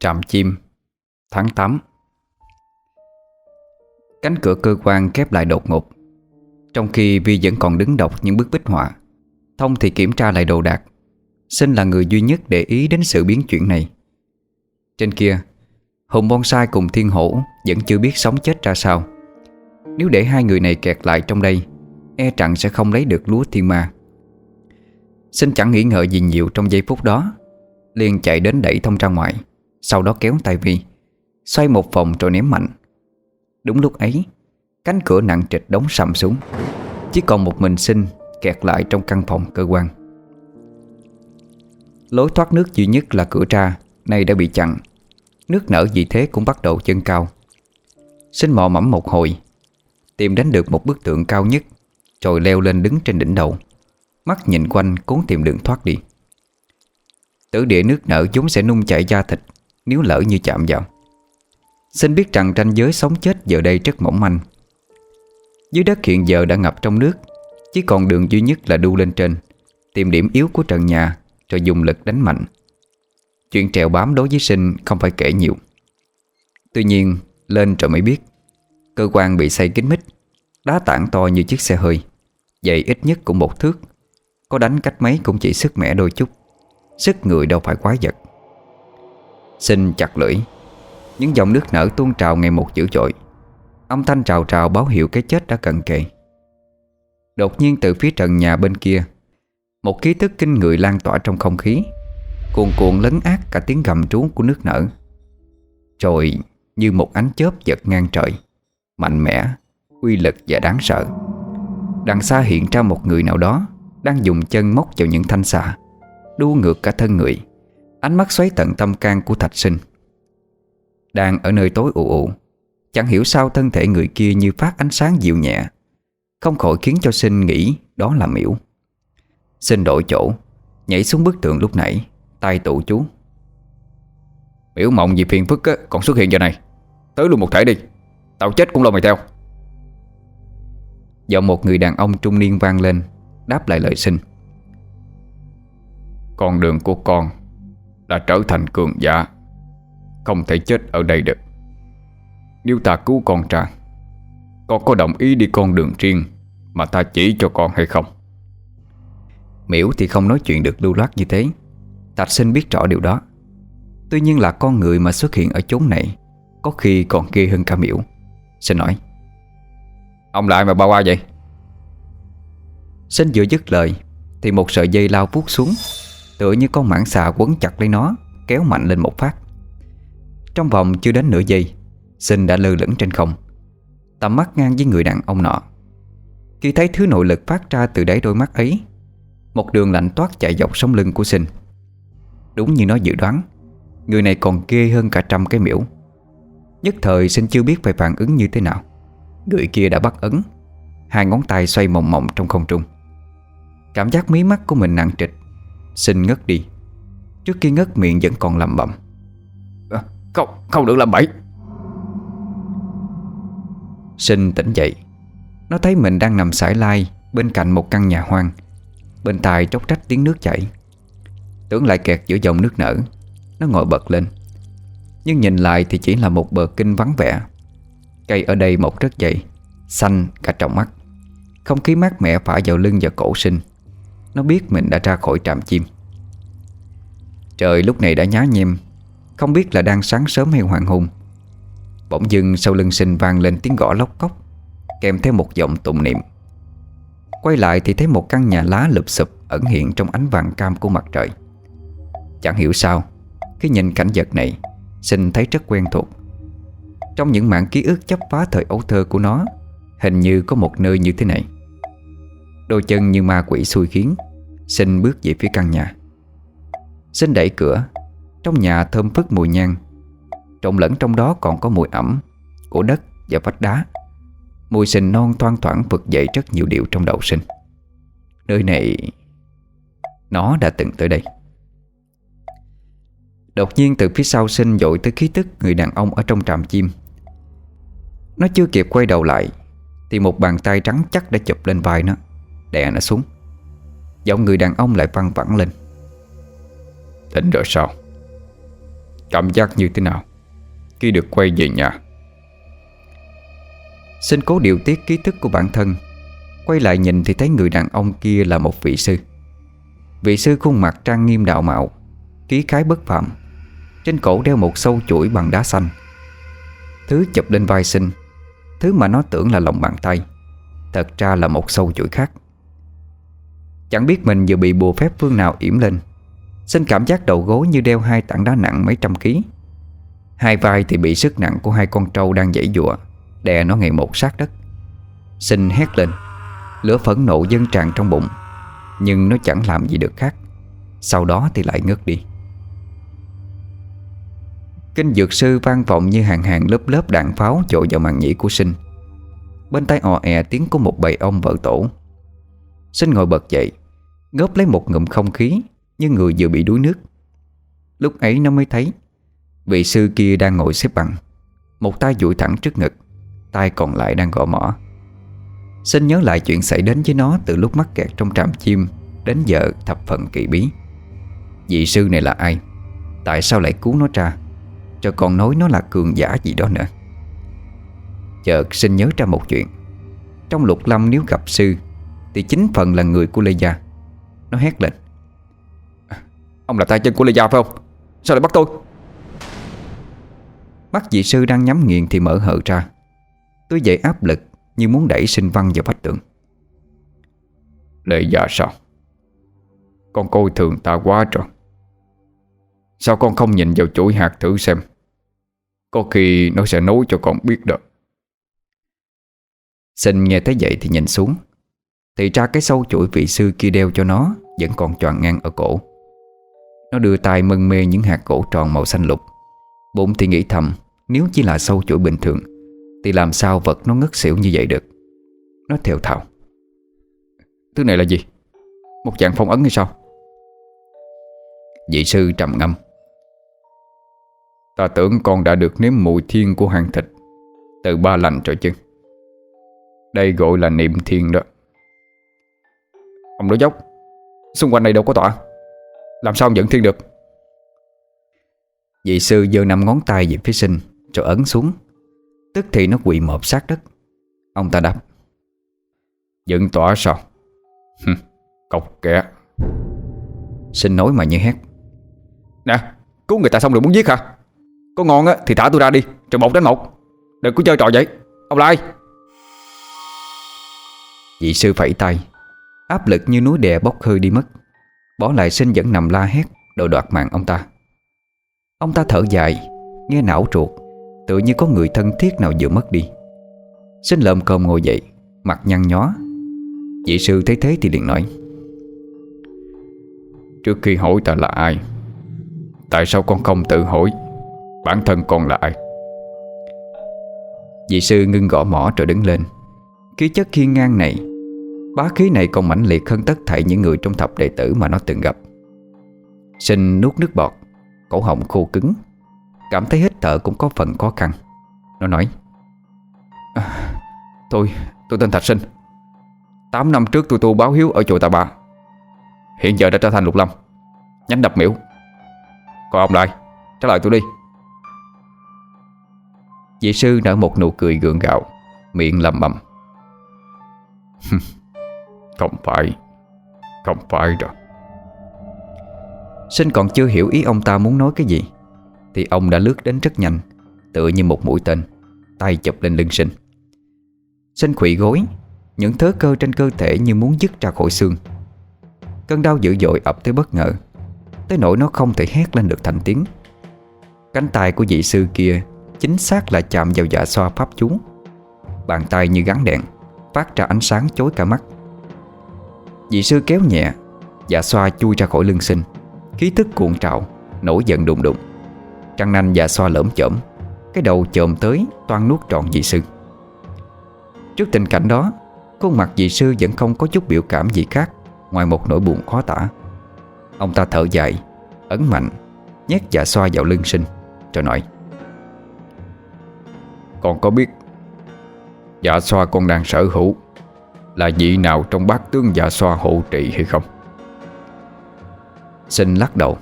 Trạm chim, Tháng 8 Cánh cửa cơ quan khép lại đột ngột. Trong khi Vi vẫn còn đứng đọc những bức bích họa, Thông thì kiểm tra lại đồ đạc Sinh là người duy nhất để ý đến sự biến chuyển này. Trên kia, Hùng bonsai cùng thiên hổ Vẫn chưa biết sống chết ra sao. Nếu để hai người này kẹt lại trong đây E rằng sẽ không lấy được lúa thiên ma. Sinh chẳng nghĩ ngợi gì nhiều trong giây phút đó, liền chạy đến đẩy thông ra ngoài. Sau đó kéo tay Vi, Xoay một vòng rồi ném mạnh. Đúng lúc ấy, Cánh cửa nặng trịch đóng sầm xuống, Chỉ còn một mình sinh Kẹt lại trong căn phòng cơ quan. Lối thoát nước duy nhất là cửa ra, Nay đã bị chặn. Nước nở vì thế cũng bắt đầu chân cao. Sinh mò mẫm một hồi, Tìm đến được một bức tượng cao nhất, Rồi leo lên đứng trên đỉnh đầu. Mắt nhìn quanh, cố tìm đường thoát đi. Tử địa nước nở chúng sẽ nung chảy da thịt nếu lỡ như chạm vào. Xin biết rằng ranh giới sống chết giờ đây rất mỏng manh. Dưới đất hiện giờ đã ngập trong nước, Chỉ còn đường duy nhất là đu lên trên, Tìm điểm yếu của trần nhà Rồi dùng lực đánh mạnh. Chuyện trèo bám đối với sinh không phải kể nhiều. Tuy nhiên, lên rồi mới biết, Cơ quan bị xây kín mít, Đá tảng to như chiếc xe hơi, Dày ít nhất cũng một thước, Có đánh cách mấy cũng chỉ sức mẻ đôi chút, Sức người đâu phải quái vật xin chặt lưỡi. Những dòng nước nở tuôn trào ngày một dữ dội. Âm thanh trào trào báo hiệu cái chết đã cận kề. Đột nhiên từ phía trần nhà bên kia Một ký tức kinh người lan tỏa trong không khí. Cuồn cuộn lấn át cả tiếng gầm trú của nước nở. Rồi như một ánh chớp giật ngang trời Mạnh mẽ, uy lực và đáng sợ. Đằng xa hiện ra một người nào đó Đang dùng chân móc vào những thanh xà Đua ngược cả thân người. Ánh mắt xoáy tận tâm can của thạch sinh. Đang ở nơi tối ù ù Chẳng hiểu sao thân thể người kia như phát ánh sáng dịu nhẹ Không khỏi khiến cho sinh nghĩ đó là miễu Sinh đổi chỗ Nhảy xuống bức tượng lúc nãy tay tụ chú. Miễu mộng gì phiền phức á, còn xuất hiện giờ này. Tới luôn một thể đi Tao chết cũng lo mày theo. Giọng một người đàn ông trung niên vang lên Đáp lại lời sinh. Con đường của con đã trở thành cường giả. Không thể chết ở đây được. Nếu ta cứu con ra Con có đồng ý đi con đường riêng Mà ta chỉ cho con hay không? Miễu thì không nói chuyện được lưu loát như thế. Thạch sinh biết rõ điều đó. Tuy nhiên là con người mà xuất hiện ở chốn này Có khi còn ghê hơn cả miễu Sinh nói Ông lại mà bao qua vậy? Sinh vừa dứt lời Thì một sợi dây lao vuốt xuống Tựa như con mãng xà quấn chặt lấy nó, Kéo mạnh lên một phát. Trong vòng chưa đến nửa giây Sinh đã lơ lửng trên không, Tầm mắt ngang với người đàn ông nọ. Khi thấy thứ nội lực phát ra từ đáy đôi mắt ấy, Một đường lạnh toát chạy dọc sống lưng của Sinh Đúng như nó dự đoán, Người này còn ghê hơn cả trăm cái miễu Nhất thời Sinh chưa biết phải phản ứng như thế nào. Người kia đã bắt ấn, Hai ngón tay xoay mộng mộng trong không trung. Cảm giác mí mắt của mình nặng trịch Sinh ngất đi. Trước khi ngất miệng vẫn còn lầm bẩm. À, Không, không được làm bậy. Sinh tỉnh dậy. Nó thấy mình đang nằm sải lai Bên cạnh một căn nhà hoang. Bên tai tróc trách tiếng nước chảy. Tưởng lại kẹt giữa dòng nước nở Nó ngồi bật lên. Nhưng nhìn lại thì chỉ là một bờ kinh vắng vẻ. Cây ở đây mọc rất dày Xanh cả trong mắt. Không khí mát mẻ phả vào lưng và cổ sinh. Nó biết mình đã ra khỏi trạm chim. Trời lúc này đã nhá nhem, Không biết là đang sáng sớm hay hoàng hôn. Bỗng dưng sau lưng sinh vang lên tiếng gõ lóc cốc, Kèm theo một giọng tụng niệm. Quay lại thì thấy một căn nhà lá lụp sụp Ẩn hiện trong ánh vàng cam của mặt trời. Chẳng hiểu sao, Khi nhìn cảnh vật này Sinh thấy rất quen thuộc. Trong những mạng ký ức chấp phá thời ấu thơ của nó, Hình như có một nơi như thế này. Đôi chân như ma quỷ xui khiến Sinh bước về phía căn nhà. Sinh đẩy cửa. Trong nhà thơm phức mùi nhang. Trộn lẫn trong đó còn có mùi ẩm, Của đất và vách đá. Mùi sình non thoang thoảng vực dậy rất nhiều điều trong đầu sinh. Nơi này, Nó đã từng tới đây. Đột nhiên từ phía sau sinh dội tới khí tức người đàn ông ở trong trạm chim. Nó chưa kịp quay đầu lại, Thì một bàn tay trắng chắc đã chụp lên vai nó, Đè nó xuống. Giọng người đàn ông lại văng vẳng lên. Tỉnh rồi sao? Cảm giác như thế nào? Khi được quay về nhà. Xin cố điều tiết ký thức của bản thân. Quay lại nhìn thì thấy người đàn ông kia là một vị sư. Vị sư khuôn mặt trang nghiêm đạo mạo, khí khái bất phạm Trên cổ đeo một sâu chuỗi bằng đá xanh. Thứ chụp lên vai sinh, Thứ mà nó tưởng là lòng bàn tay, Thật ra là một sâu chuỗi khác. Chẳng biết mình vừa bị bùa phép phương nào yểm lên. Xin cảm giác đầu gối như đeo hai tảng đá nặng mấy trăm ký. Hai vai thì bị sức nặng của hai con trâu đang dãy dụa Đè nó ngày một sát đất. Xin hét lên. Lửa phẫn nộ dâng tràn trong bụng, Nhưng nó chẳng làm gì được khác. Sau đó thì lại ngất đi. Kinh dược sư vang vọng như hàng hàng lớp lớp đạn pháo Chội vào màn nhĩ của sinh. Bên tay ò ẹ tiếng của một bầy ông vợ tổ. Sinh ngồi bật dậy Ngớp lấy một ngụm không khí Như người vừa bị đuối nước. Lúc ấy nó mới thấy, Vị sư kia đang ngồi xếp bằng, Một tay duỗi thẳng trước ngực, Tay còn lại đang gõ mỏ Sinh nhớ lại chuyện xảy đến với nó Từ lúc mắc kẹt trong trạm chim Đến giờ thập phần kỳ bí. Vị sư này là ai? Tại sao lại cứu nó ra? Cho còn nói nó là cường giả gì đó nữa. Chợt sinh nhớ ra một chuyện. Trong lục lâm nếu gặp sư thì chính phần là người của Lê Gia Nó hét lên. Ông là tay chân của Lê Gia phải không? Sao lại bắt tôi? Mắt dị sư đang nhắm nghiền thì mở hở ra. Tôi dậy áp lực Như muốn đẩy sinh văn vào vách tường. Lê Gia sao? Con coi thường ta quá rồi Sao con không nhìn vào chuỗi hạt thử xem? Có khi nó sẽ nói cho con biết được. Sinh nghe thấy vậy thì nhìn xuống. Thì ra cái sâu chuỗi vị sư kia đeo cho nó Vẫn còn tròn ngang ở cổ. Nó đưa tay mân mê những hạt cổ tròn màu xanh lục. Bụng thì nghĩ thầm, Nếu chỉ là sâu chuỗi bình thường, Thì làm sao vật nó ngất xỉu như vậy được? Nó theo thào. Thứ này là gì? Một dạng phong ấn hay sao? Vị sư trầm ngâm. Ta tưởng con đã được nếm mùi thiên của hàng thịt Từ ba lành rồi chứ. Đây gọi là niệm thiên đó. Ông nói dốc. Xung quanh đây đâu có tọa Làm sao ông dẫn thiên được? Vị sư giơ năm ngón tay về phía sinh, Rồi ấn xuống. Tức thì nó quỳ mộp sát đất. Ông ta đáp. Dựng tỏa sao? Cọc kẻ. Sinh nói mà như hét. Nè, cứu người ta xong rồi muốn giết hả? Có ngon á, thì thả tôi ra đi Rồi một đánh một. Đừng có chơi trò vậy. Ông lai Vị sư phẩy tay. Áp lực như núi đè bốc hơi đi mất. Bỏ lại sinh vẫn nằm la hét Đội đoạt mạng ông ta. Ông ta thở dài, Nghe não ruột, Tự như có người thân thiết nào vừa mất đi. Sinh lợm cơm ngồi dậy, Mặt nhăn nhó. Vị sư thấy thế thì liền nói, Trước khi hỏi ta là ai, Tại sao con không tự hỏi? Bản thân con là ai? Vị sư ngưng gõ mỏ rồi đứng lên. Khí chất khiên ngang này Bá khí này còn mãnh liệt hơn tất thảy những người trong thập đệ tử mà nó từng gặp. Sinh nuốt nước bọt Cổ họng khô cứng Cảm thấy hít thở cũng có phần khó khăn. Nó nói à, Tôi, tôi tên Thạch Sinh. 8 năm trước tôi tu báo hiếu ở chùa Tà Bà. Hiện giờ đã trở thành lục lâm Nhánh đập miễu. Còn ông lại trả lời tôi đi. Vị sư nở một nụ cười gượng gạo Miệng lầm bầm. Không phải. Không phải rồi Sinh còn chưa hiểu ý ông ta muốn nói cái gì, Thì ông đã lướt đến rất nhanh, Tựa như một mũi tên, Tay chụp lên lưng sinh. Sinh khủy gối, Những thớ cơ trên cơ thể như muốn dứt ra khỏi xương. Cơn đau dữ dội ập tới bất ngờ, Tới nỗi nó không thể hét lên được thành tiếng. Cánh tay của vị sư kia Chính xác là chạm vào dạ xoa pháp chú. Bàn tay như gắn đèn, Phát ra ánh sáng chối cả mắt. Dị sư kéo nhẹ Dạ xoa chui ra khỏi lưng sinh. Khí tức cuộn trào, Nổi giận đùng đùng. Trăng nanh dạ xoa lởm chởm, Cái đầu chồm tới toan nuốt trọn dị sư. Trước tình cảnh đó, Khuôn mặt dị sư vẫn không có chút biểu cảm gì khác Ngoài một nỗi buồn khó tả. Ông ta thở dài, Ấn mạnh, Nhét dạ xoa vào lưng sinh, Rồi nói, Con có biết Dạ xoa con đang sở hữu là vị nào trong bát tướng dạ xoa hộ trị hay không? Sinh lắc đầu.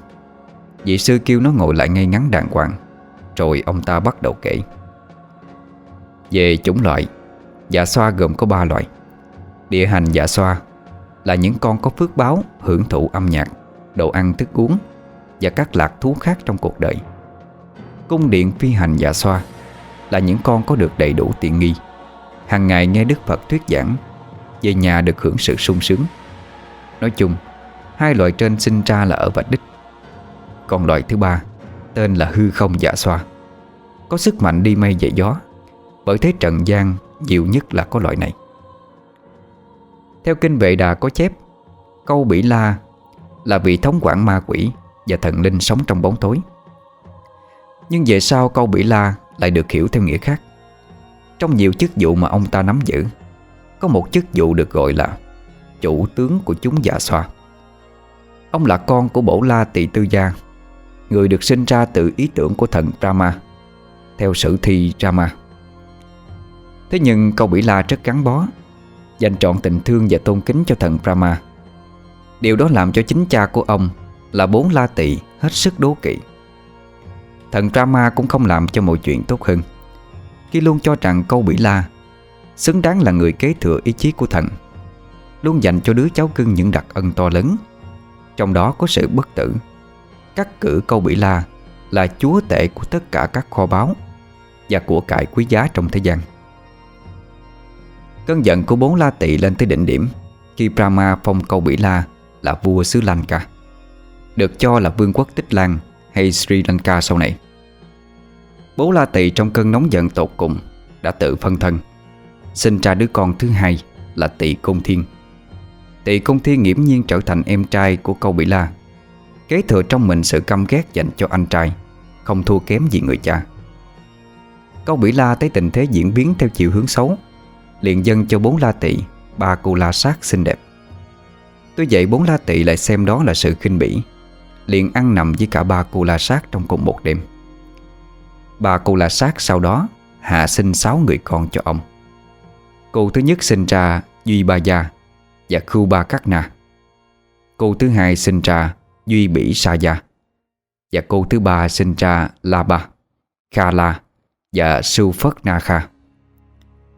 Vị sư kêu nó ngồi lại ngay ngắn đàng hoàng, Rồi ông ta bắt đầu kể. Về chủng loại Dạ xoa gồm có 3 loại. Địa hành dạ xoa Là những con có phước báo, Hưởng thụ âm nhạc, Đồ ăn thức uống Và các lạc thú khác trong cuộc đời. Cung điện phi hành dạ xoa Là những con có được đầy đủ tiện nghi. Hàng ngày nghe Đức Phật thuyết giảng về nhà được hưởng sự sung sướng. Nói chung, Hai loại trên sinh ra là ở vạch đích. Còn loại thứ ba, Tên là hư không giả xoa, Có sức mạnh đi mây về gió, Bởi thế trần gian nhiều nhất là có loại này. Theo kinh vệ đà có chép, Câu bỉ la Là vị thống quản ma quỷ Và thần linh sống trong bóng tối. Nhưng về sau câu bỉ la Lại được hiểu theo nghĩa khác. Trong nhiều chức vụ mà ông ta nắm giữ có một chức vụ được gọi là Chủ tướng của chúng dạ xoa. Ông là con của bổ la tỳ tư gia, Người được sinh ra từ ý tưởng của thần Rama Theo sử thi Rama Thế nhưng câu Bỉ La rất gắn bó, Dành trọn tình thương và tôn kính cho thần Brahma. Điều đó làm cho chính cha của ông Là bốn la tỳ hết sức đố kỵ. Thần Brahma cũng không làm cho mọi chuyện tốt hơn. Khi luôn cho rằng câu Bỉ La Xứng đáng là người kế thừa ý chí của thần, Luôn dành cho đứa cháu cưng những đặc ân to lớn. Trong đó có sự bất tử. Cắt cử câu Bỉ La Là chúa tể của tất cả các kho báu Và của cải quý giá trong thế gian. Cơn giận của bốn La Tỵ lên tới đỉnh điểm Khi Brahma phong câu Bỉ La là vua xứ Lanka, Được cho là vương quốc Tích Lan hay Sri Lanka sau này. Bố La Tỵ trong cơn nóng giận tột cùng Đã tự phân thân. Sinh ra đứa con thứ hai là Tỵ Công Thiên. Tỵ Công Thiên nghiễm nhiên trở thành em trai của câu Bỉ La. Kế thừa trong mình sự căm ghét dành cho anh trai, Không thua kém gì người cha. Câu Bỉ La thấy tình thế diễn biến theo chiều hướng xấu, Liền dâng cho bốn la tỵ Ba cô la sát xinh đẹp. Tuy vậy, bốn la tỵ lại xem đó là sự khinh bỉ, Liền ăn nằm với cả ba cô la sát trong cùng một đêm. Ba cô la sát sau đó Hạ sinh sáu người con cho ông. Cô thứ nhất sinh ra Duy Ba Gia Và Khu Ba Cát Na. Cô thứ hai sinh ra Duy Bỉ Sa Gia Và cô thứ ba sinh ra La Ba, Kha La Và Sư Phất Na Kha.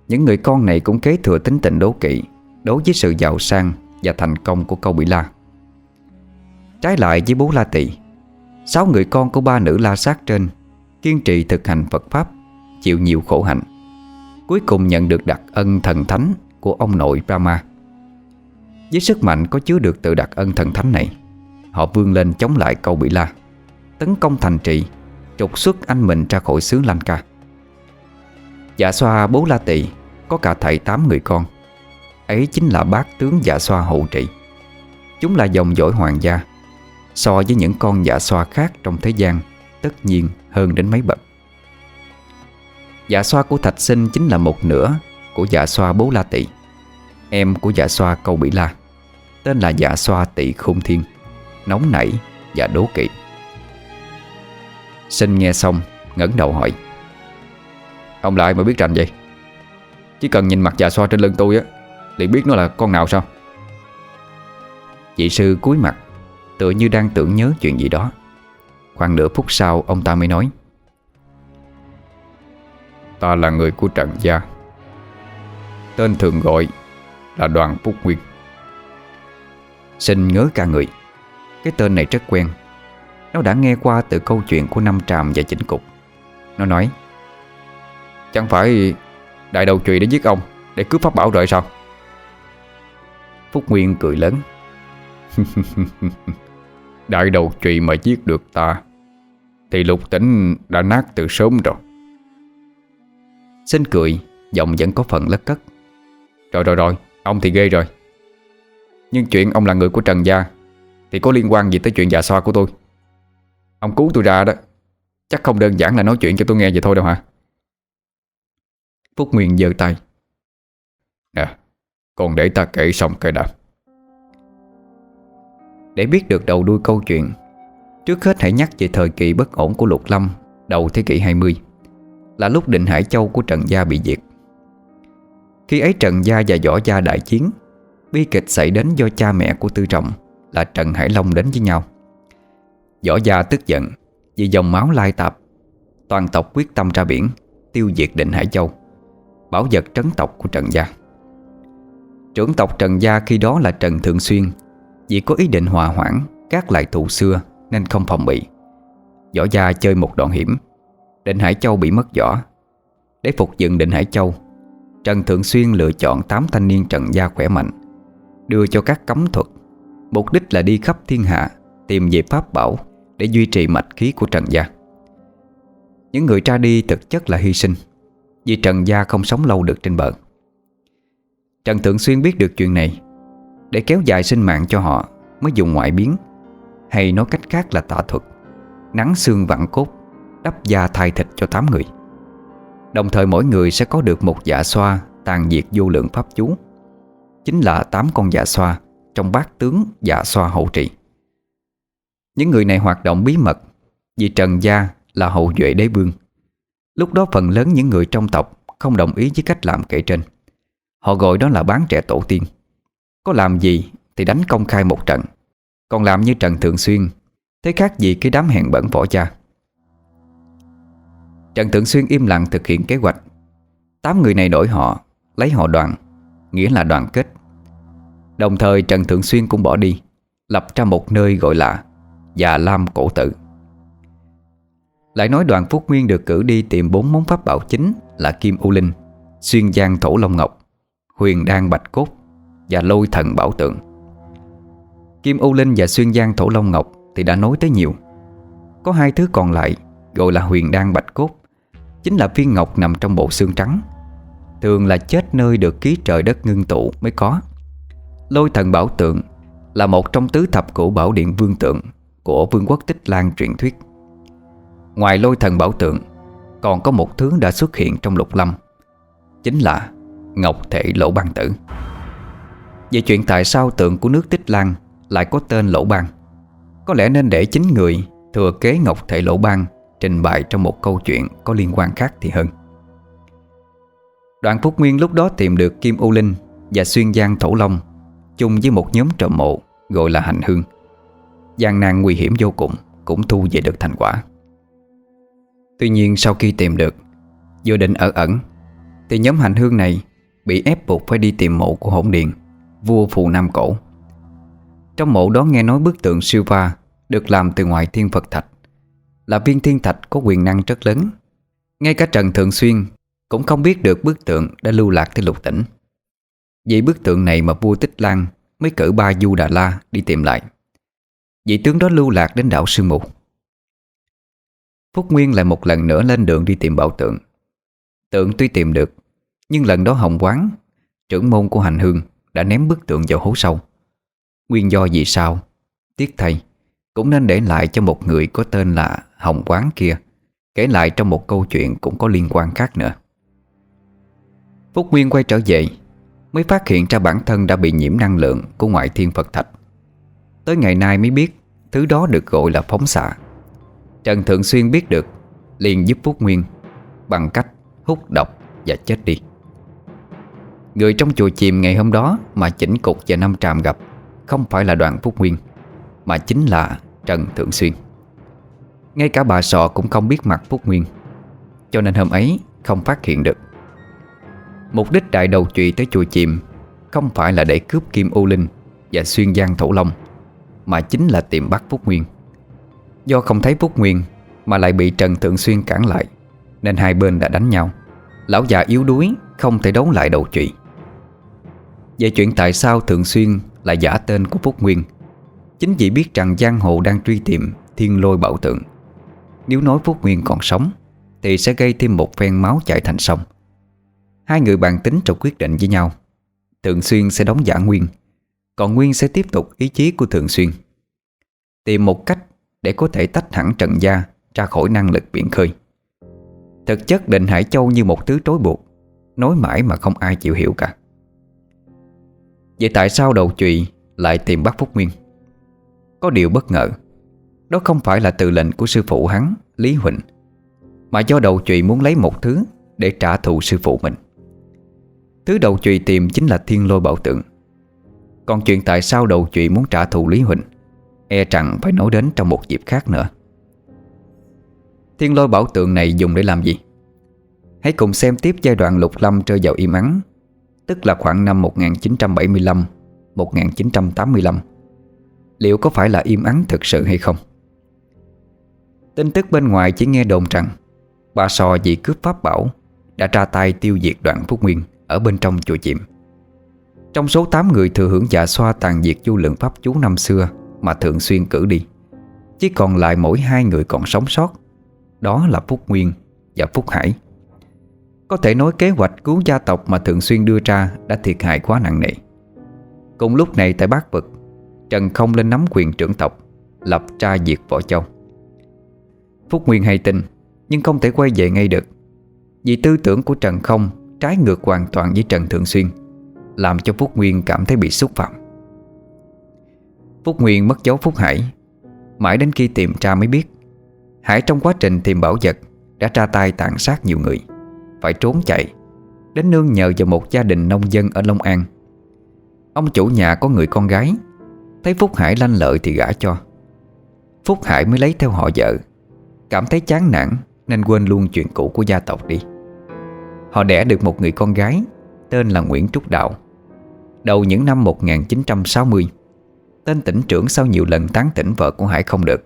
Những người con này cũng kế thừa tính tình đố kỵ Đối với sự giàu sang Và thành công của câu bị la. Trái lại với bố La Tị Sáu người con của ba nữ la sát trên Kiên trì thực hành Phật Pháp Chịu nhiều khổ hạnh. Cuối cùng nhận được đặc ân thần thánh Của ông nội Brahma. Với sức mạnh có chứa được từ đặc ân thần thánh này, Họ vươn lên chống lại câu bị la, Tấn công thành trì, Trục xuất anh mình ra khỏi xứ Lanka. Dạ xoa bố La Tỳ có cả thầy tám người con, Ấy chính là bác tướng dạ xoa hộ trị Chúng là dòng dõi hoàng gia, So với những con dạ xoa khác trong thế gian, Tất nhiên hơn đến mấy bậc. Dạ xoa của Thạch Sinh chính là một nửa Của dạ xoa bố La tị, Em của dạ xoa câu Bỉ La. Tên là dạ xoa tỵ khôn thiên, Nóng nảy và đố kỵ. Sinh nghe xong, ngẩng đầu hỏi, Ông lại mà biết rành vậy? Chỉ cần nhìn mặt dạ xoa trên lưng tôi á liền biết nó là con nào sao? Chị sư cúi mặt, Tựa như đang tưởng nhớ chuyện gì đó. Khoảng nửa phút sau, ông ta mới nói Ta là người của Trần Gia. Tên thường gọi là Đoàn Phúc Nguyên. Sinh ngớ cả người, Cái tên này rất quen. Nó đã nghe qua từ câu chuyện của Năm Tràm và Chỉnh Cục. Nó nói, Chẳng phải Đại đầu trùy để giết ông Để cướp pháp bảo rồi sao? Phúc Nguyên cười lớn, Đại đầu trùy mà giết được ta, Thì lục tỉnh đã nát từ sớm rồi. Xin cười, Giọng vẫn có phần lất cất. Rồi rồi rồi, Ông thì ghê rồi. Nhưng chuyện ông là người của Trần Gia Thì có liên quan gì tới chuyện già xoa của tôi? Ông cứu tôi ra đó, Chắc không đơn giản là nói chuyện cho tôi nghe vậy thôi đâu hả? Phúc Nguyên giơ tay. Nè Còn để ta kể xong cái đã. Để biết được đầu đuôi câu chuyện, Trước hết hãy nhắc về thời kỳ bất ổn của Lục Lâm Đầu thế kỷ 20 là lúc định Hải Châu của Trần Gia bị diệt. Khi ấy Trần Gia và Võ Gia đại chiến, Bi kịch xảy đến do cha mẹ của Tư Trọng Là Trần Hải Long đến với nhau. Võ gia tức giận Vì dòng máu lai tạp, Toàn tộc quyết tâm ra biển, Tiêu diệt định Hải Châu, Bảo vật trấn tộc của Trần Gia. Trưởng tộc Trần Gia khi đó là Trần Thượng Xuyên, Vì có ý định hòa hoãn Các lại thù xưa Nên không phòng bị. Võ gia chơi một đoạn hiểm Định Hải Châu bị mất vỏ. Để phục dựng Định Hải Châu, Trần Thượng Xuyên lựa chọn 8 thanh niên Trần Gia khỏe mạnh, Đưa cho các cấm thuật. Mục đích là đi khắp thiên hạ, Tìm về pháp bảo Để duy trì mạch khí của Trần Gia. Những người ra đi thực chất là hy sinh, Vì Trần Gia không sống lâu được trên bờ. Trần Thượng Xuyên biết được chuyện này, Để kéo dài sinh mạng cho họ Mới dùng ngoại biến, Hay nói cách khác là tạ thuật, Nắng xương vặn cốt. Đắp da thay thịt cho 8 người. Đồng thời mỗi người sẽ có được một dạ xoa Tàn diệt vô lượng pháp chú. Chính là 8 con dạ xoa Trong bát tướng dạ xoa hậu trị Những người này hoạt động bí mật Vì Trần Gia là hậu duệ đế vương. Lúc đó phần lớn những người trong tộc Không đồng ý với cách làm kể trên. Họ gọi đó là bán trẻ tổ tiên. Có làm gì thì đánh công khai một trận. Còn làm như Trần Thượng Xuyên, Thế khác gì cái đám hẹn bẩn võ cha Trần Thượng Xuyên im lặng thực hiện kế hoạch. Tám người này đổi họ, Lấy họ đoàn, Nghĩa là đoàn kết. Đồng thời Trần Thượng Xuyên cũng bỏ đi, Lập ra một nơi gọi là Già Lam Cổ Tự. Lại nói đoàn Phúc Nguyên được cử đi tìm bốn món pháp bảo chính Là Kim U Linh, Xuyên Giang Thổ Long Ngọc, Huyền Đan Bạch Cốt Và Lôi Thần Bảo Tượng. Kim U Linh và Xuyên Giang Thổ Long Ngọc Thì đã nói tới nhiều. Có hai thứ còn lại Gọi là Huyền Đan Bạch Cốt Chính là viên ngọc nằm trong bộ xương trắng. Thường là chết nơi được ký trời đất ngưng tụ mới có. Lôi thần bảo tượng Là một trong tứ thập cổ bảo điện vương tượng Của vương quốc Tích Lan truyền thuyết. Ngoài lôi thần bảo tượng, Còn có một thứ đã xuất hiện trong lục lâm, Chính là Ngọc Thể Lỗ Băng Tử. Về chuyện tại sao tượng của nước Tích Lan Lại có tên Lỗ Băng Có lẽ nên để chính người Thừa kế Ngọc Thể Lỗ Băng Trình bày trong một câu chuyện có liên quan khác thì hơn. Đoạn Phúc Nguyên lúc đó tìm được Kim U Linh Và Xuyên Giang Thổ Long Chung với một nhóm trộm mộ Gọi là Hành Hương. Gian nan nguy hiểm vô cùng Cũng thu về được thành quả. Tuy nhiên sau khi tìm được Dự định ở ẩn, Thì nhóm hành hương này Bị ép buộc phải đi tìm mộ của hỗn điện Vua Phù Nam Cổ. Trong mộ đó nghe nói bức tượng siêu Được làm từ ngoại thiên Phật Thạch. Là viên thiên thạch có quyền năng rất lớn. Ngay cả Trần Thượng Xuyên Cũng không biết được bức tượng đã lưu lạc tới lục tỉnh. Vì bức tượng này mà vua Tích Lan Mới cử ba Du Đà La đi tìm lại. Vị tướng đó lưu lạc đến đảo Sương Mù. Phúc Nguyên lại một lần nữa lên đường đi tìm bảo tượng. Tượng tuy tìm được, Nhưng lần đó Hồng Quán Trưởng môn của hành hương Đã ném bức tượng vào hố sâu. Nguyên do vì sao, Tiếc thầy? Cũng nên để lại cho một người có tên là Hồng Quán kia. Kể lại trong một câu chuyện cũng có liên quan khác nữa. Phúc Nguyên quay trở về, Mới phát hiện ra bản thân đã bị nhiễm năng lượng Của ngoại thiên Phật Thạch. Tới ngày nay mới biết Thứ đó được gọi là phóng xạ. Trần Thượng Xuyên biết được, Liền giúp Phúc Nguyên Bằng cách hút độc và chết đi. Người trong chùa chìm ngày hôm đó Mà chỉnh cục và năm tràm gặp Không phải là đoàn Phúc Nguyên, Mà chính là Trần Thượng Xuyên. Ngay cả bà sọ cũng không biết mặt Phúc Nguyên, Cho nên hôm ấy không phát hiện được. Mục đích đại đầu trụy tới chùa chìm Không phải là để cướp Kim ô Linh Và xuyên giang Thổ Long, Mà chính là tìm bắt Phúc Nguyên. Do không thấy Phúc Nguyên Mà lại bị Trần Thượng Xuyên cản lại, Nên hai bên đã đánh nhau. Lão già yếu đuối Không thể đấu lại đầu trụy Về chuyện tại sao Thượng Xuyên Là giả tên của Phúc Nguyên Chính vì biết rằng giang hồ đang truy tìm Thiên lôi bảo tượng. Nếu nói Phúc Nguyên còn sống, Thì sẽ gây thêm một phen máu chảy thành sông. Hai người bàn tính trong quyết định với nhau. Thượng Xuyên sẽ đóng giả Nguyên, Còn Nguyên sẽ tiếp tục ý chí của Thượng Xuyên. Tìm một cách để có thể tách hẳn Trần Gia ra khỏi năng lực biển khơi. Thực chất định Hải Châu như một thứ trói buộc, Nói mãi mà không ai chịu hiểu cả. Vậy tại sao đầu trụy lại tìm bắt Phúc Nguyên? Có điều bất ngờ. Đó không phải là từ lệnh của sư phụ hắn, Lý Huỳnh, Mà do đầu trụy muốn lấy một thứ Để trả thù sư phụ mình. Thứ đầu trụy tìm chính là thiên lôi bảo tượng. Còn chuyện tại sao đầu trụy muốn trả thù Lý Huỳnh E rằng phải nói đến trong một dịp khác nữa. Thiên lôi bảo tượng này dùng để làm gì? Hãy cùng xem tiếp giai đoạn lục lâm rơi vào im ắng, Tức là khoảng năm 1975-1985 Liệu có phải là im ắng thực sự hay không? Tin tức bên ngoài chỉ nghe đồn rằng, Bà sò vì cướp pháp bảo Đã ra tay tiêu diệt đoạn Phúc Nguyên Ở bên trong chùa chiệm Trong số 8 người thừa hưởng dạ xoa tàn diệt chu lượng pháp chú năm xưa Mà thường xuyên cử đi, Chỉ còn lại mỗi hai người còn sống sót, Đó là Phúc Nguyên và Phúc Hải. Có thể nói kế hoạch cứu gia tộc mà thường xuyên đưa ra Đã thiệt hại quá nặng nề. Cùng lúc này tại Bát Vực Trần không lên nắm quyền trưởng tộc, Lập tra diệt Võ Châu. Phúc Nguyên hay tin, Nhưng không thể quay về ngay được. Vì tư tưởng của Trần Không Trái ngược hoàn toàn với Trần Thượng Xuyên, Làm cho Phúc Nguyên cảm thấy bị xúc phạm. Phúc Nguyên mất dấu Phúc Hải, Mãi đến khi tìm tra mới biết, Hải trong quá trình tìm bảo vật Đã ra tay tàn sát nhiều người, Phải trốn chạy, Đến nương nhờ vào một gia đình nông dân ở Long An. Ông chủ nhà có người con gái Thấy Phúc Hải lanh lợi thì gả cho. Phúc Hải mới lấy theo họ vợ. Cảm thấy chán nản, Nên quên luôn chuyện cũ của gia tộc đi. Họ đẻ được một người con gái, Tên là Nguyễn Trúc Đạo. Đầu những năm 1960 Tên tỉnh trưởng sau nhiều lần tán tỉnh vợ của Hải không được.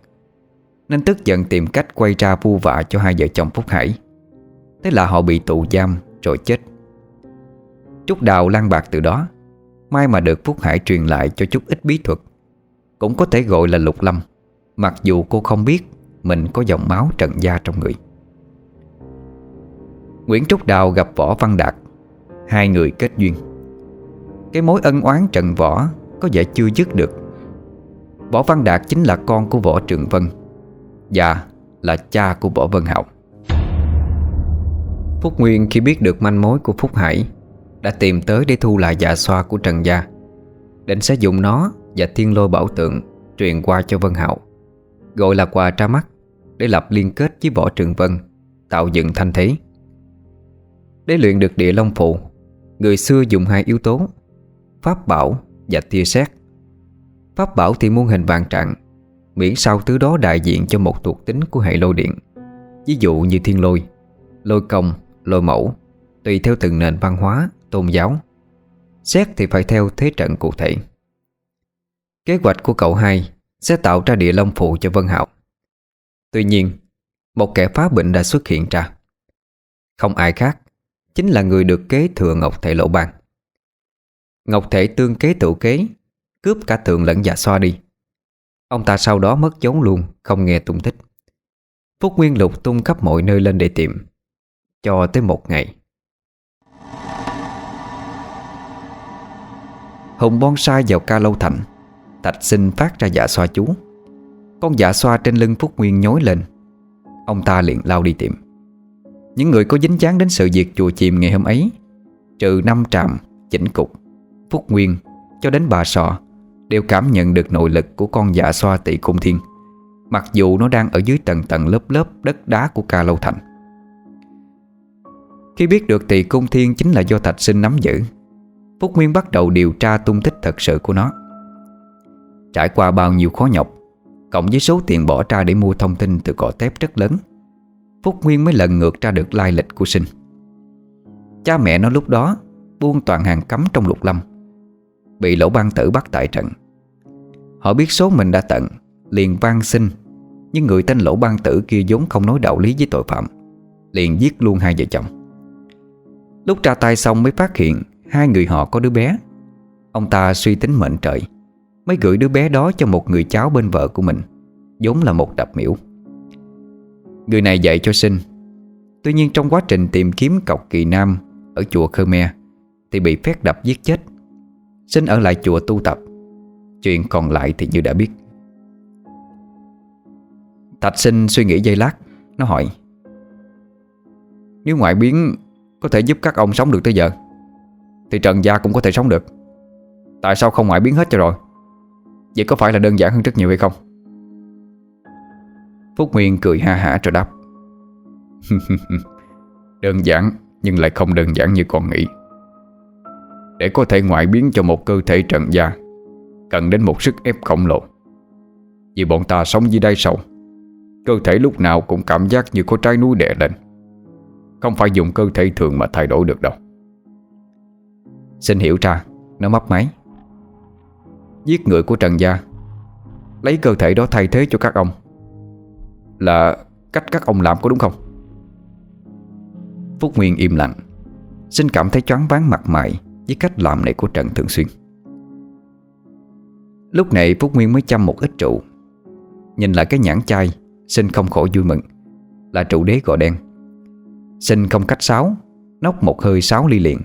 Nên tức giận tìm cách quay ra vu vạ cho hai vợ chồng Phúc Hải. Thế là họ bị tù giam rồi chết. Trúc Đào lan bạc từ đó May mà được Phúc Hải truyền lại cho chút ít bí thuật. Cũng có thể gọi là lục lâm. Mặc dù cô không biết Mình có dòng máu trần gia trong người. Nguyễn Trúc Đào gặp Võ Văn Đạt. Hai người kết duyên. Cái mối ân oán trần võ Có vẻ chưa dứt được. Võ Văn Đạt chính là con của Võ Trường Vân, Và là cha của Võ Vân hậu Phúc Nguyên khi biết được manh mối của Phúc Hải, Đã tìm tới để thu lại dạ xoa của Trần Gia, Định sẽ dùng nó và thiên lôi bảo tượng Truyền qua cho Vân Hạo. Gọi là quà tra mắt Để lập liên kết với Võ Trường Vân Tạo dựng thanh thế. Để luyện được địa long phụ Người xưa dùng hai yếu tố Pháp bảo và tia sét. Pháp bảo thì muôn hình vàng trạng Miễn sao thứ đó đại diện cho một thuộc tính của hệ lôi điện. Ví dụ như thiên lôi Lôi công, lôi mẫu Tùy theo từng nền văn hóa, tôn giáo. Xét thì phải theo thế trận cụ thể. Kế hoạch của cậu hai Sẽ tạo ra địa long phụ cho Vân Hạo Tuy nhiên, Một kẻ phá bệnh đã xuất hiện ra. Không ai khác Chính là người được kế thừa Ngọc Thể Lỗ Ban Ngọc Thể tương kế tự kế, Cướp cả tượng lẫn dạ xoa đi. Ông ta sau đó mất dấu luôn, Không nghe tung tích. Phúc Nguyên Lục tung khắp mọi nơi lên để tìm, Cho tới một ngày. Hùng bonsai vào ca lâu thành. Thạch sinh phát ra dạ xoa chú. Con dạ xoa trên lưng Phúc Nguyên nhối lên. Ông ta liền lao đi tìm. Những người có dính dáng đến sự việc chùa chìm ngày hôm ấy Trừ năm trạm, chỉnh cục Phúc Nguyên cho đến bà sọ Đều cảm nhận được nội lực của con dạ xoa tị cung thiên Mặc dù nó đang ở dưới tầng tầng lớp lớp đất đá của ca lâu thành. Khi biết được tỳ cung thiên chính là do thạch sinh nắm giữ Phúc Nguyên bắt đầu điều tra tung tích thật sự của nó. Trải qua bao nhiêu khó nhọc, Cộng với số tiền bỏ ra để mua thông tin từ cỏ tép rất lớn, Phúc Nguyên mới lần ngược ra được lai lịch của sinh. Cha mẹ nó lúc đó buông toàn hàng cấm trong lục lâm, Bị lỗ ban tử bắt tại trận. Họ biết số mình đã tận, Liền van xin, Nhưng người tên lỗ ban tử kia vốn không nói đạo lý với tội phạm, Liền giết luôn hai vợ chồng. Lúc ra tay xong mới phát hiện Hai người họ có đứa bé. Ông ta suy tính mệnh trời Mới gửi đứa bé đó cho một người cháu bên vợ của mình, vốn là một đập miễu. Người này dạy cho sinh. Tuy nhiên trong quá trình tìm kiếm cọc kỳ nam Ở chùa Khmer Thì bị phép đập giết chết. Sinh ở lại chùa tu tập. Chuyện còn lại thì như đã biết. Thạch sinh suy nghĩ giây lát, Nó hỏi, Nếu ngoại biến Có thể giúp các ông sống được tới giờ, Thì Trần Gia cũng có thể sống được. Tại sao không ngoại biến hết cho rồi? Vậy có phải là đơn giản hơn rất nhiều hay không? Phúc Nguyên cười ha hả rồi đáp. Đơn giản, Nhưng lại không đơn giản như con nghĩ. Để có thể ngoại biến cho một cơ thể trần gia, Cần đến một sức ép khổng lồ. Vì bọn ta sống dưới đáy sâu, Cơ thể lúc nào cũng cảm giác như có trái núi đè lên. Không phải dùng cơ thể thường mà thay đổi được đâu. Xin hiểu ra, Nó mấp máy. Giết người của Trần Gia. Lấy cơ thể đó thay thế cho các ông. Là cách các ông làm có đúng không? Phúc Nguyên im lặng Xin cảm thấy choáng váng mặt mày Với cách làm này của Trần Thường Xuyên. Lúc này Phúc Nguyên mới chăm một ít trụ, Nhìn lại cái nhãn chai Xin không khỏi vui mừng. Là trụ đế gò đen. Xin không cách sáo Nốc một hơi sáu ly liền.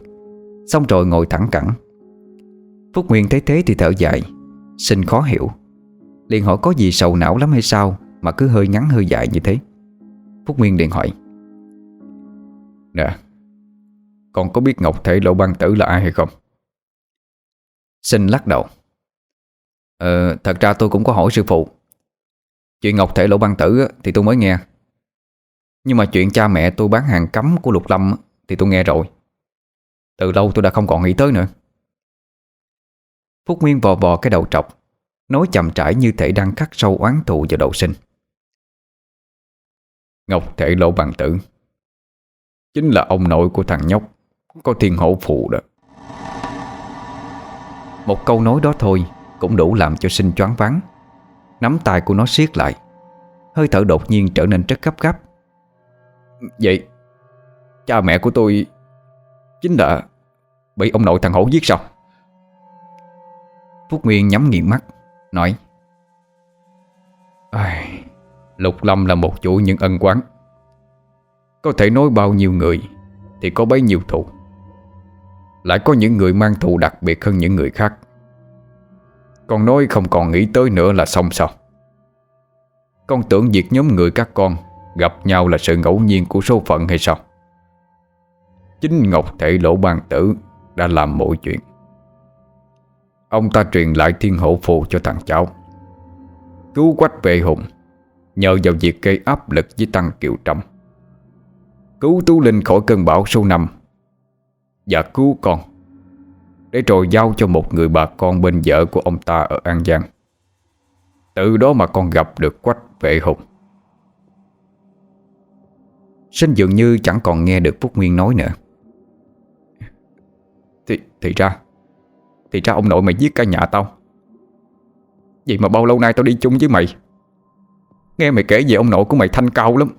Xong rồi ngồi thẳng cẳng. Phúc Nguyên thấy thế thì thở dài. Xin khó hiểu. Liền hỏi có gì sầu não lắm hay sao Mà cứ hơi ngắn hơi dài như thế? Phúc Nguyên liền hỏi. Nè, Con có biết Ngọc Thể Lộ Băng Tử là ai hay không? Xin lắc đầu. Ờ thật ra tôi cũng có hỏi sư phụ. Chuyện Ngọc Thể Lộ Băng Tử thì tôi mới nghe. Nhưng mà chuyện cha mẹ tôi bán hàng cấm của Lục Lâm Thì tôi nghe rồi. Từ lâu tôi đã không còn nghĩ tới nữa. Phúc Nguyên vò vò cái đầu trọc, Nói chậm trải như thể đang khắc sâu oán thù vào đầu sinh. Ngọc Thể Lộ Bằng Tử, Chính là ông nội của thằng nhóc, Có thiên hổ phụ đó. Một câu nói đó thôi Cũng đủ làm cho sinh choáng váng. Nắm tay của nó siết lại, Hơi thở đột nhiên trở nên rất gấp gáp. Vậy, Cha mẹ của tôi Chính là Bị ông nội thằng hổ giết sao? Phúc Nguyên nhắm nghiền mắt Nói Ai, Lục Lâm là một chủ những ân quán. Có thể nói bao nhiêu người Thì có bấy nhiêu thù. Lại có những người mang thù đặc biệt hơn những người khác. Con nói không còn nghĩ tới nữa là xong sao? Con tưởng việc nhóm người các con Gặp nhau là sự ngẫu nhiên của số phận hay sao? Chính Ngọc Thể Lỗ Ban Tử Đã làm mọi chuyện. Ông ta truyền lại thiên hổ phù cho thằng cháu. Cứu quách vệ hùng Nhờ vào việc gây áp lực với Tăng Kiều trọng. Cứu Tú Linh khỏi cơn bão số 5 Và cứu con Để rồi giao cho một người bà con bên vợ của ông ta ở An Giang. Từ đó mà con gặp được quách vệ hùng. Sinh dường như chẳng còn nghe được Phúc Nguyên nói nữa. Thì, thì ra thì ra ông nội mày giết cả nhà tao. Vậy mà bao lâu nay tao đi chung với mày? Nghe mày kể về ông nội của mày thanh cao lắm.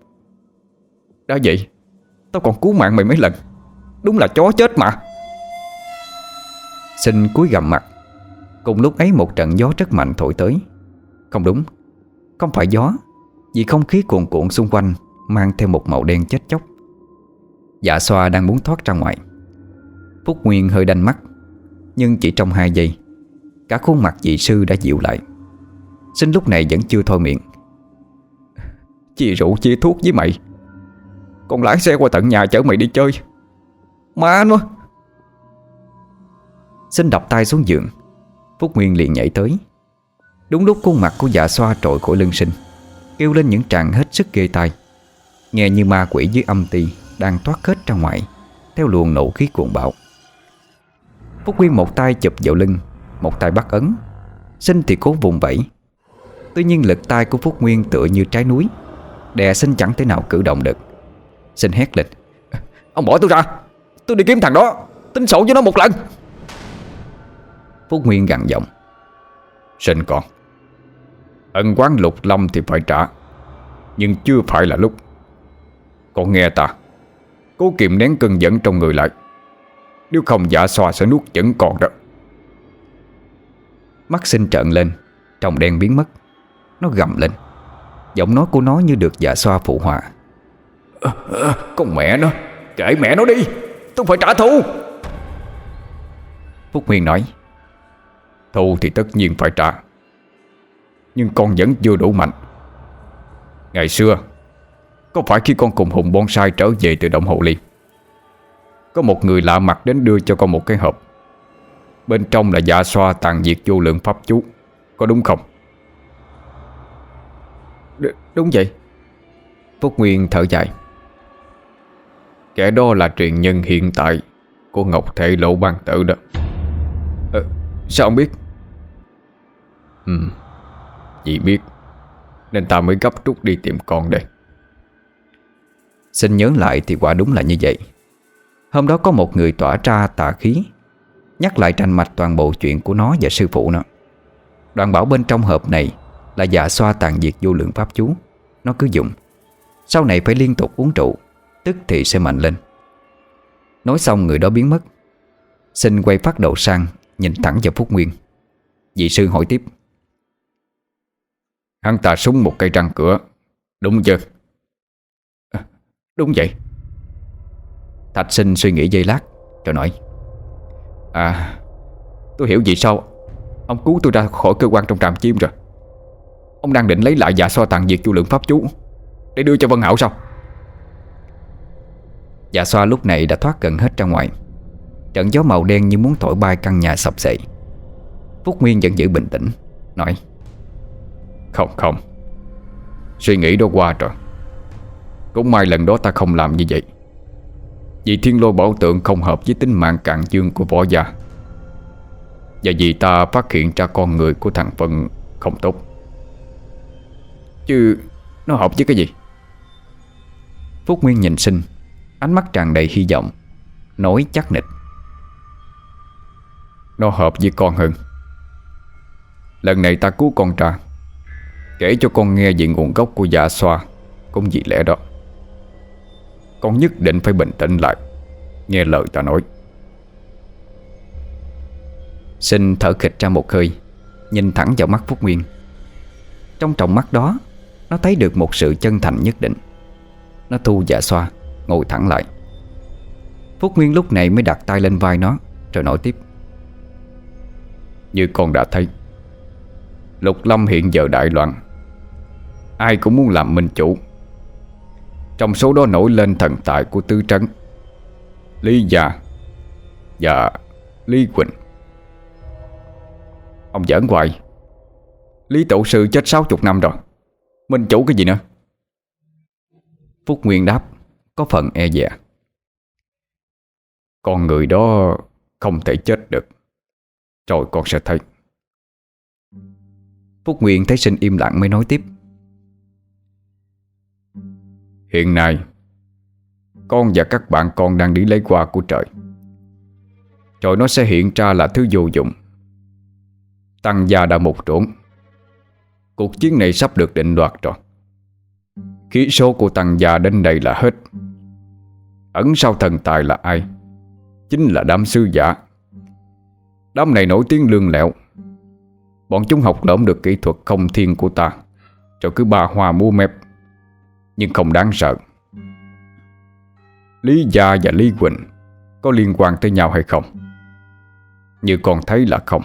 Đã vậy, Tao còn cứu mạng mày mấy lần. Đúng là chó chết mà. Sinh cúi gầm mặt. Cùng lúc ấy một trận gió rất mạnh thổi tới. Không đúng. Không phải gió, Vì không khí cuồn cuộn xung quanh Mang theo một màu đen chết chóc. Dạ xoa đang muốn thoát ra ngoài. Phúc Nguyên hơi đanh mắt. Nhưng chỉ trong hai giây, Cả khuôn mặt dị sư đã dịu lại. Sinh lúc này vẫn chưa thôi miệng. Chia rượu chia thuốc với mày. Con lái xe qua tận nhà chở mày đi chơi. Má nó. Sinh đập tay xuống giường. Phúc Nguyên liền nhảy tới. Đúng lúc khuôn mặt của dạ xoa trội khỏi lưng sinh, Kêu lên những tràng hết sức ghê tai. Nghe như ma quỷ dưới âm ti Đang thoát hết ra ngoài, Theo luồng nổ khí cuồng bạo. Phúc Nguyên một tay chụp vào lưng, Một tay bắt ấn. Sinh thì cố vùng vẫy. Tuy nhiên lực tay của Phúc Nguyên tựa như trái núi. Đè sinh chẳng thể nào cử động được. Sinh hét lên. Ông bỏ tôi ra. Tôi đi kiếm thằng đó. Tính sổ với nó một lần. Phúc Nguyên gằn giọng. Sinh con. Ân quán lục lâm thì phải trả. Nhưng chưa phải là lúc. Con nghe ta. Cố kiềm nén cơn giận trong người lại. Nếu không giả xoa sẽ nuốt vẫn còn đó. Mắt sinh trợn lên Tròng đen biến mất. Nó gầm lên. Giọng nói của nó như được giả xoa phụ họa. À, à, Con mẹ nó kể mẹ nó đi Tôi phải trả thù. Phúc Nguyên nói Thù thì tất nhiên phải trả. Nhưng con vẫn chưa đủ mạnh. Ngày xưa Có phải khi con cùng Hùng Bonsai trở về từ động hồ ly có một người lạ mặt đến đưa cho con một cái hộp. Bên trong là dạ xoa tàn diệt vô lượng pháp chú. Có đúng không? D đúng vậy. Phúc Nguyên thở dài. Kẻ đó là truyền nhân hiện tại Của Ngọc Thể Lộ Ban Tự đó. Ờ, Sao ông biết? Ừ Chị biết. Nên ta mới gấp rút đi tìm con đây. Xin nhớ lại thì quả đúng là như vậy Hôm đó có một người tỏa ra tà khí Nhắc lại tranh mạch toàn bộ chuyện của nó và sư phụ nó. Đoàn bảo bên trong hộp này Là dạ xoa tàn diệt vô lượng pháp chú. Nó cứ dùng. Sau này phải liên tục uống rượu Tức thì sẽ mạnh lên. Nói xong người đó biến mất. Xin quay phát đầu sang Nhìn thẳng vào Phúc Nguyên. Vị sư hỏi tiếp. Hắn ta súng một cây răng cửa. Đúng chưa? À, Đúng vậy. Thạch sinh suy nghĩ giây lát, Rồi nói À tôi hiểu vì sao Ông cứu tôi ra khỏi cơ quan trong trạm chim rồi. Ông đang định lấy lại dạ giả so tàn diệt chu lượng pháp chú Để đưa cho Vân Hảo sao? Dạ xoa lúc này đã thoát gần hết ra ngoài. Trận gió màu đen như muốn thổi bay căn nhà sập sệ. Phúc Nguyên vẫn giữ bình tĩnh, Nói, Không không. Suy nghĩ đó qua rồi. Cũng may lần đó ta không làm như vậy. Vì thiên lôi bảo tượng không hợp với tính mạng cạn dương của võ gia. Và vì ta phát hiện ra con người của thằng Vân không tốt. Chứ nó hợp với cái gì? Phúc Nguyên nhìn sinh, Ánh mắt tràn đầy hy vọng, Nói chắc nịch. Nó hợp với con hơn. Lần này ta cứu con ra, Kể cho con nghe về nguồn gốc của dạ xoa, Cũng vì lẽ đó. Con nhất định phải bình tĩnh lại. Nghe lời ta nói. Sinh thở khịch ra một hơi, Nhìn thẳng vào mắt Phúc Nguyên. Trong trọng mắt đó, Nó thấy được một sự chân thành nhất định. Nó thu dạ xoa, Ngồi thẳng lại. Phúc Nguyên lúc này mới đặt tay lên vai nó, Rồi nói tiếp. Như con đã thấy, Lục Lâm hiện giờ đại loạn. Ai cũng muốn làm minh chủ. Trong số đó nổi lên thần tài của tứ Trấn. Lý Gia Và Lý Quỳnh. Ông giỡn hoài. Lý Tổ Sư chết 60 năm rồi. Minh chủ cái gì nữa? Phúc Nguyên đáp, Có phần e dè. Con người đó không thể chết được. Rồi con sẽ thấy. Phúc Nguyên thấy sinh im lặng mới nói tiếp. Hiện nay, Con và các bạn con đang đi lấy quà của trời. Rồi nó sẽ hiện ra là thứ vô dụng. Tăng gia đã một trốn. Cuộc chiến này sắp được định đoạt rồi. Khí số của tăng gia đến đây là hết. Ẩn sau thần tài là ai? Chính là đám sư giả. Đám này nổi tiếng lương lẹo. Bọn chúng học lỡm được kỹ thuật không thiên của ta. Rồi cứ ba hoa mua mép. Nhưng không đáng sợ. Lý Gia và Lý Quỳnh Có liên quan tới nhau hay không? Như con thấy là không.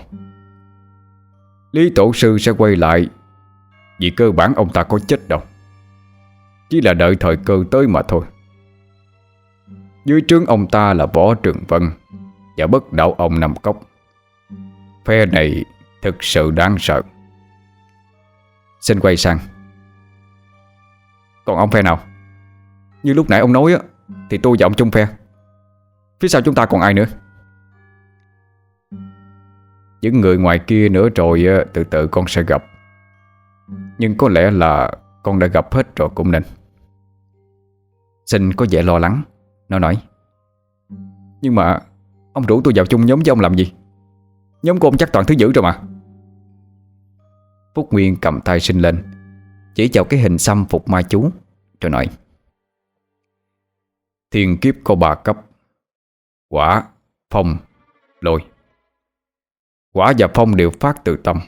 Lý Tổ Sư sẽ quay lại Vì cơ bản ông ta có chết đâu. Chỉ là đợi thời cơ tới mà thôi. Dưới trướng ông ta là Võ Trường Vân Và bất đạo ông Nam cốc. Phe này Thực sự đáng sợ. Xin quay sang. Còn ông phe nào? Như lúc nãy ông nói á, Thì tôi và ông chung phe. Phía sau chúng ta còn ai nữa? Những người ngoài kia nữa rồi Từ từ con sẽ gặp. Nhưng có lẽ là Con đã gặp hết rồi cũng nên. Xin có vẻ lo lắng, Nó nói. Nhưng mà Ông rủ tôi vào chung nhóm với ông làm gì? Nhóm của ông chắc toàn thứ dữ rồi mà. Phúc Nguyên cầm tay sinh lên. Chỉ vào cái hình xăm phục ma chú Rồi nói Thiên kiếp có ba cấp Quả, phong, lôi. Quả và phong đều phát từ tâm.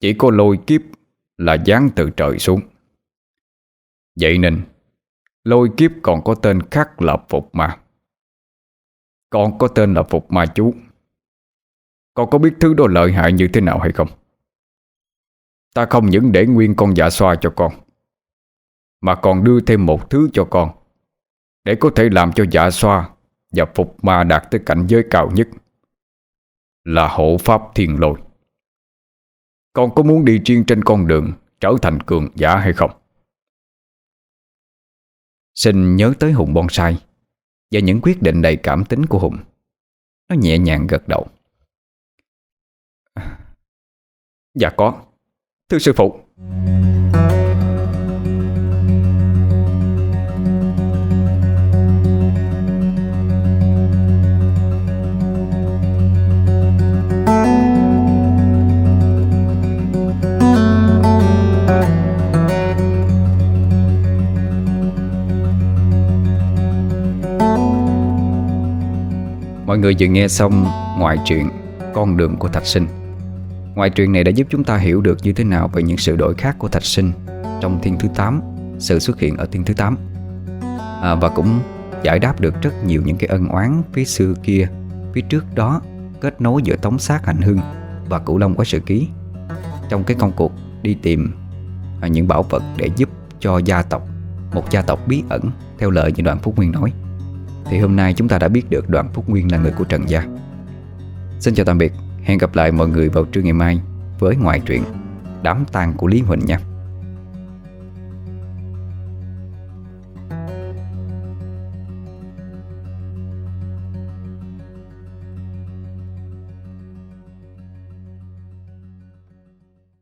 Chỉ có lôi kiếp là giáng từ trời xuống. Vậy nên Lôi kiếp còn có tên khác là Phục Ma. Còn có tên là Phục Ma Chú. Con có biết thứ đó lợi hại như thế nào hay không? Ta không những để nguyên con dạ xoa cho con, Mà còn đưa thêm một thứ cho con, Để có thể làm cho dạ xoa Và phục ma đạt tới cảnh giới cao nhất, Là hộ pháp thiên lôi. Con có muốn đi riêng trên con đường Trở thành cường giả hay không? Sinh nhớ tới Hùng bonsai Và những quyết định đầy cảm tính của Hùng. Nó nhẹ nhàng gật đầu. Dạ có. Thưa sư phụ. Mọi người vừa nghe xong ngoại truyện Con đường của Thạch Sinh. Ngoại truyện này đã giúp chúng ta hiểu được như thế nào về những sự đổi khác của Thạch Sinh trong thiên thứ 8, sự xuất hiện ở thiên thứ 8 à, Và cũng giải đáp được rất nhiều những cái ân oán phía xưa kia, phía trước đó kết nối giữa Tống Sát Hành Hưng và Cửu Long Quái Sự Ký trong cái công cuộc đi tìm à, những bảo vật để giúp cho gia tộc, một gia tộc bí ẩn theo lời như đoạn Phúc Nguyên nói. Thì hôm nay chúng ta đã biết được đoạn Phúc Nguyên là người của Trần Gia. Xin chào tạm biệt, hẹn gặp lại mọi người vào trưa ngày mai với ngoại truyện Đám tang của Lý Huỳnh nha.